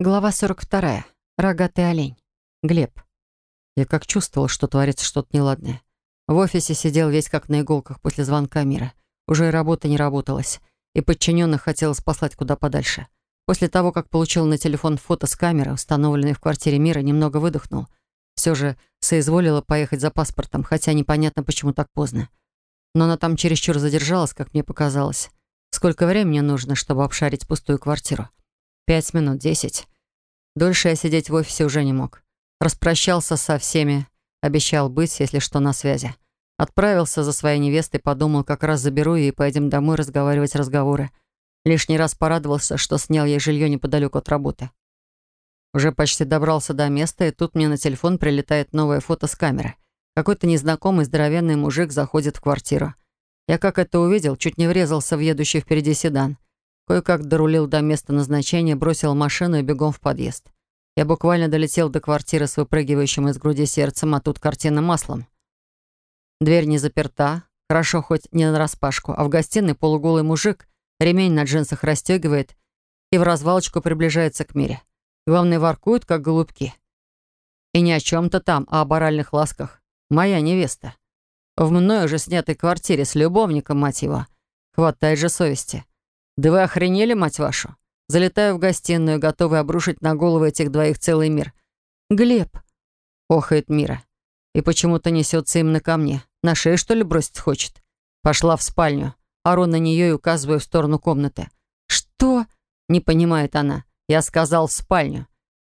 Глава 42. Рогатый олень. Глеб. Я как чувствовал, что творится что-то неладное. В офисе сидел весь как на иголках после звонка мира. Уже и работа не работалась. И подчиненных хотелось послать куда подальше. После того, как получил на телефон фото с камеры, установленной в квартире мира, немного выдохнул. Все же соизволила поехать за паспортом, хотя непонятно, почему так поздно. Но она там чересчур задержалась, как мне показалось. Сколько времени нужно, чтобы обшарить пустую квартиру? Пять минут, десять. Дольше я сидеть в офисе уже не мог. Распрощался со всеми, обещал быть, если что, на связи. Отправился за своей невестой, подумал, как раз заберу ее и поедем домой разговаривать разговоры. Лишний раз порадовался, что снял ей жилье неподалеку от работы. Уже почти добрался до места, и тут мне на телефон прилетает новое фото с камеры. Какой-то незнакомый здоровенный мужик заходит в квартиру. Я как это увидел, чуть не врезался в едущий впереди седан. Кое-как дорулил до места назначения, бросил машину и бегом в подъезд. Я буквально долетел до квартиры с выпрыгивающим из груди сердцем, а тут картина маслом. Дверь не заперта, хорошо хоть не нараспашку, а в гостиной полуголый мужик ремень на джинсах расстегивает и в развалочку приближается к мире. Главное, воркуют, как голубки. И не о чем-то там, а о баральных ласках. Моя невеста. В мной уже снятой квартире с любовником, мать его. Хватает же совести. «Да вы охренели, мать вашу?» Залетаю в гостиную, готовый обрушить на голову этих двоих целый мир. «Глеб!» — охает Мира. И почему-то несется именно ко мне. На шею, что ли, бросить хочет? Пошла в спальню. Ору на нее и указываю в сторону комнаты. «Что?» — не понимает она. Я сказал в спальню.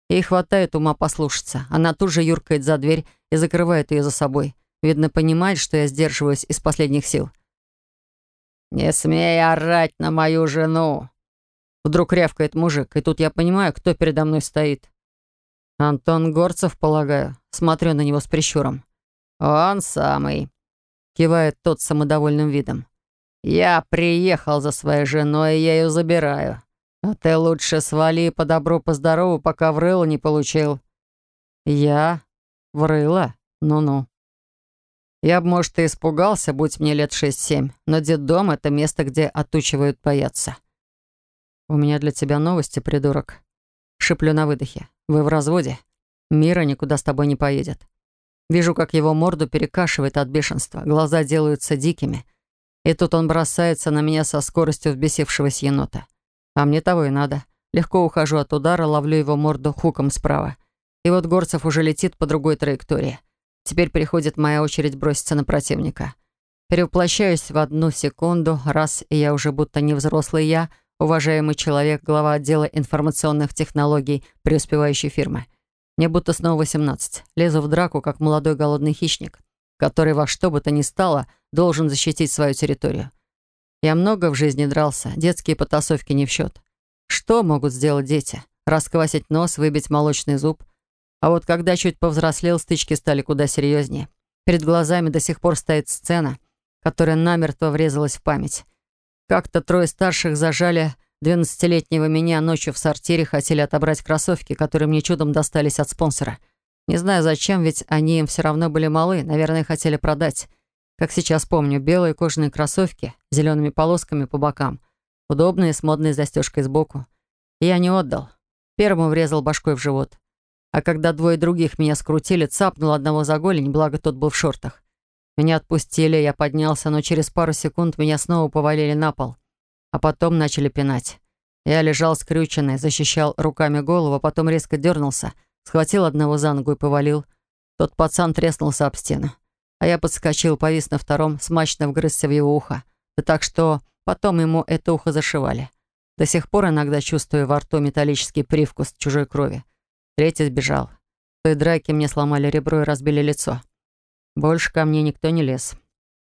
Ей хватает ума послушаться. Она тут же юркает за дверь и закрывает ее за собой. Видно, понимает, что я сдерживаюсь из последних сил. «Не смей орать на мою жену!» Вдруг рявкает мужик, и тут я понимаю, кто передо мной стоит. Антон Горцев, полагаю. Смотрю на него с прищуром. «Он самый», — кивает тот с самодовольным видом. «Я приехал за своей женой, и я ее забираю. А ты лучше свали по добру, по здорову, пока в не получил». «Я? В? Ну-ну». Я бы, может, и испугался, будь мне лет шесть-семь, но детдом — это место, где отучивают бояться. «У меня для тебя новости, придурок». Шиплю на выдохе. «Вы в разводе. Мира никуда с тобой не поедет». Вижу, как его морду перекашивает от бешенства, глаза делаются дикими. И тут он бросается на меня со скоростью взбесившегося енота. А мне того и надо. Легко ухожу от удара, ловлю его морду хуком справа. И вот Горцев уже летит по другой траектории. Теперь приходит моя очередь броситься на противника. Перевоплощаюсь в одну секунду, раз, и я уже будто не взрослый я, уважаемый человек, глава отдела информационных технологий преуспевающей фирмы. Мне будто снова 18. Лезу в драку, как молодой голодный хищник, который во что бы то ни стало должен защитить свою территорию. Я много в жизни дрался, детские потасовки не в счет. Что могут сделать дети? Расквасить нос, выбить молочный зуб — а вот когда чуть повзрослел, стычки стали куда серьезнее. Перед глазами до сих пор стоит сцена, которая намертво врезалась в память. Как-то трое старших зажали двенадцатилетнего меня ночью в сортире, хотели отобрать кроссовки, которые мне чудом достались от спонсора. Не знаю зачем, ведь они им все равно были малы, наверное, хотели продать. Как сейчас помню, белые кожаные кроссовки с зелеными полосками по бокам, удобные, с модной застежкой сбоку. Я не отдал. Первому врезал башкой в живот. А когда двое других меня скрутили, цапнул одного за голень, благо тот был в шортах. Меня отпустили, я поднялся, но через пару секунд меня снова повалили на пол. А потом начали пинать. Я лежал скрюченный, защищал руками голову, потом резко дернулся, схватил одного за ногу и повалил. Тот пацан треснулся об стену. А я подскочил, повис на втором, смачно вгрызся в его ухо. Да так что потом ему это ухо зашивали. До сих пор иногда чувствую во рту металлический привкус чужой крови. Третий сбежал. В той драке мне сломали ребро и разбили лицо. Больше ко мне никто не лез.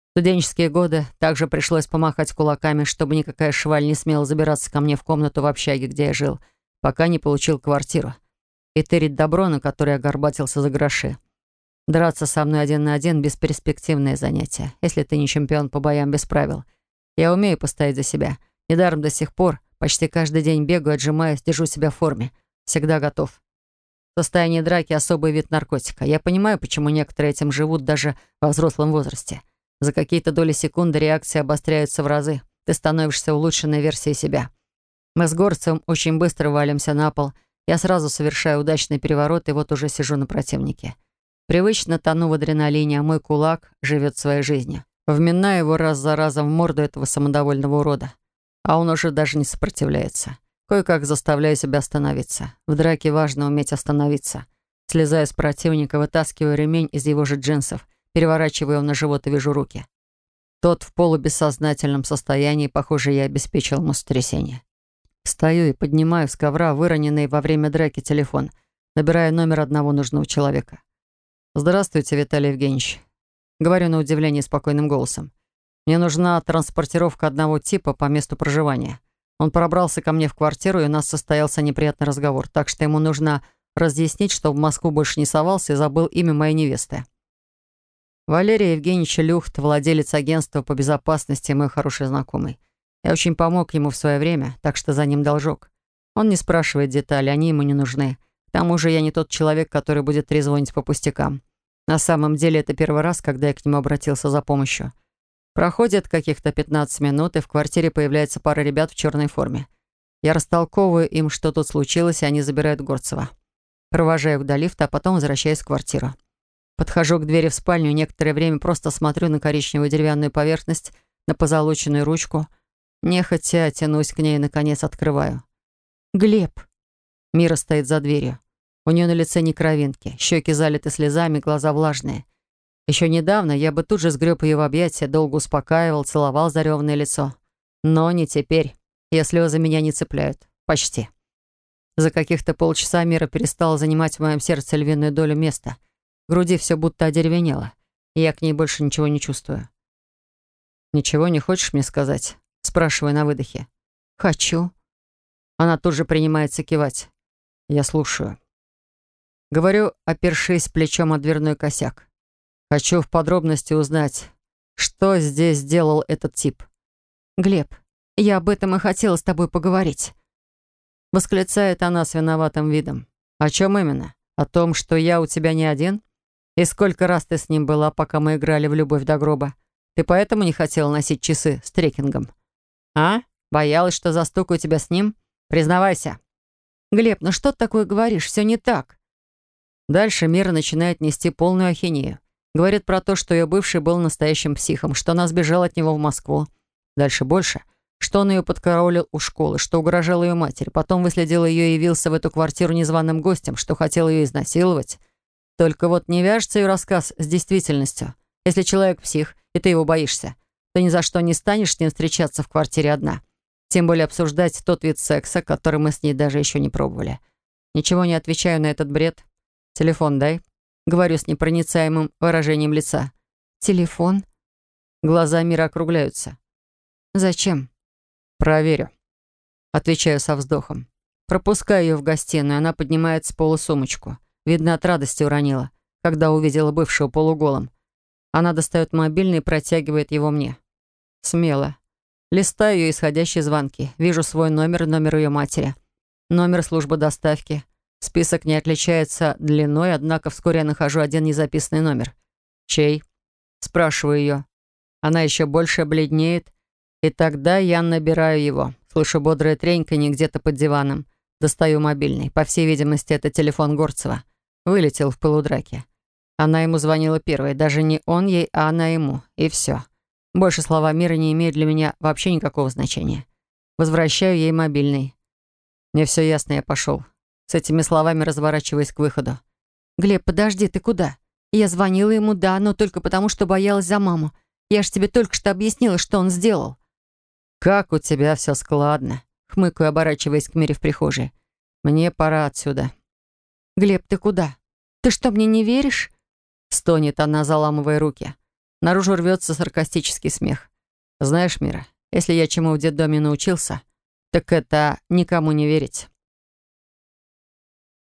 В студенческие годы также пришлось помахать кулаками, чтобы никакая шваль не смела забираться ко мне в комнату в общаге, где я жил, пока не получил квартиру. И тырить добро, на которое я горбатился за гроши. Драться со мной один на один — бесперспективное занятие, если ты не чемпион по боям без правил. Я умею постоять за себя. Недаром до сих пор почти каждый день бегаю, отжимаюсь, держу себя в форме. Всегда готов. Состояние драки — особый вид наркотика. Я понимаю, почему некоторые этим живут даже во взрослом возрасте. За какие-то доли секунды реакции обостряются в разы. Ты становишься улучшенной версией себя. Мы с Горцем очень быстро валимся на пол. Я сразу совершаю удачный переворот, и вот уже сижу на противнике. Привычно тону в адреналине, а мой кулак живет своей жизнью. Вминаю его раз за разом в морду этого самодовольного урода. А он уже даже не сопротивляется. Кое-как заставляю себя остановиться. В драке важно уметь остановиться. Слезаю с противника, вытаскиваю ремень из его же джинсов, переворачиваю его на живот и вижу руки. Тот в полубессознательном состоянии, похоже, я обеспечил ему сотрясение. Встаю и поднимаю с ковра выроненный во время драки телефон, набирая номер одного нужного человека. «Здравствуйте, Виталий Евгеньевич». Говорю на удивление спокойным голосом. «Мне нужна транспортировка одного типа по месту проживания. Он пробрался ко мне в квартиру, и у нас состоялся неприятный разговор, так что ему нужно разъяснить, что в Москву больше не совался и забыл имя моей невесты. Валерий Евгеньевич Люхт, владелец агентства по безопасности, мой хороший знакомый. Я очень помог ему в свое время, так что за ним должок. Он не спрашивает детали, они ему не нужны. К тому же я не тот человек, который будет трезвонить по пустякам. На самом деле это первый раз, когда я к нему обратился за помощью. Проходит каких-то 15 минут, и в квартире появляется пара ребят в черной форме. Я растолковываю им, что тут случилось, и они забирают Горцева. Провожаю их до лифта, а потом возвращаюсь в квартиру. Подхожу к двери в спальню некоторое время просто смотрю на коричневую деревянную поверхность, на позолоченную ручку. Нехотя тянусь к ней и, наконец, открываю. «Глеб!» Мира стоит за дверью. У нее на лице не кровинки, щеки залиты слезами, глаза влажные. Еще недавно я бы тут же сгреб ее в объятия, долго успокаивал, целовал зареванное лицо. Но не теперь. Ее слезы меня не цепляют. Почти. За каких-то полчаса Мира перестала занимать в моем сердце львиную долю места. В груди все будто одеревенело, и я к ней больше ничего не чувствую. «Ничего не хочешь мне сказать?» Спрашиваю на выдохе. «Хочу». Она тут же принимается кивать. Я слушаю. Говорю, опершись плечом о дверной косяк. Хочу в подробности узнать, что здесь сделал этот тип. «Глеб, я об этом и хотела с тобой поговорить», — восклицает она с виноватым видом. «О чем именно? О том, что я у тебя не один? И сколько раз ты с ним была, пока мы играли в любовь до гроба? Ты поэтому не хотела носить часы с трекингом? А? Боялась, что застукаю тебя с ним? Признавайся». «Глеб, ну что ты такое говоришь? Все не так». Дальше Мира начинает нести полную ахинею. Говорит про то, что ее бывший был настоящим психом, что она сбежала от него в Москву. Дальше больше. Что он ее подкараулил у школы, что угрожал ее матери. Потом выследил ее и явился в эту квартиру незваным гостем, что хотел ее изнасиловать. Только вот не вяжется ее рассказ с действительностью. Если человек псих, и ты его боишься, то ни за что не станешь с ним встречаться в квартире одна. Тем более обсуждать тот вид секса, который мы с ней даже еще не пробовали. Ничего не отвечаю на этот бред. Телефон дай. Говорю с непроницаемым выражением лица. «Телефон?» Глаза Мира округляются. «Зачем?» «Проверю». Отвечаю со вздохом. Пропускаю ее в гостиную, она поднимает с пола сумочку. Видно, от радости уронила, когда увидела бывшего полуголом. Она достает мобильный и протягивает его мне. Смело. Листаю ее исходящие звонки. Вижу свой номер, номер ее матери. Номер службы доставки. Список не отличается длиной, однако вскоре я нахожу один незаписанный номер. «Чей?» Спрашиваю ее. Она еще больше бледнеет, и тогда я набираю его. Слышу бодрое треньканье где-то под диваном. Достаю мобильный. По всей видимости, это телефон Горцева. Вылетел в полудраке. Она ему звонила первой. Даже не он ей, а она ему. И все. Больше слова мира не имеют для меня вообще никакого значения. Возвращаю ей мобильный. Мне все ясно, я пошел. С этими словами разворачиваясь к выходу. «Глеб, подожди, ты куда?» Я звонила ему, да, но только потому, что боялась за маму. Я ж тебе только что объяснила, что он сделал. «Как у тебя все складно», — хмыкаю, оборачиваясь к Мире в прихожей. «Мне пора отсюда». «Глеб, ты куда? Ты что, мне не веришь?» Стонет она, заламывая руки. Наружу рвется саркастический смех. «Знаешь, Мира, если я чему в детдоме научился, так это никому не верить».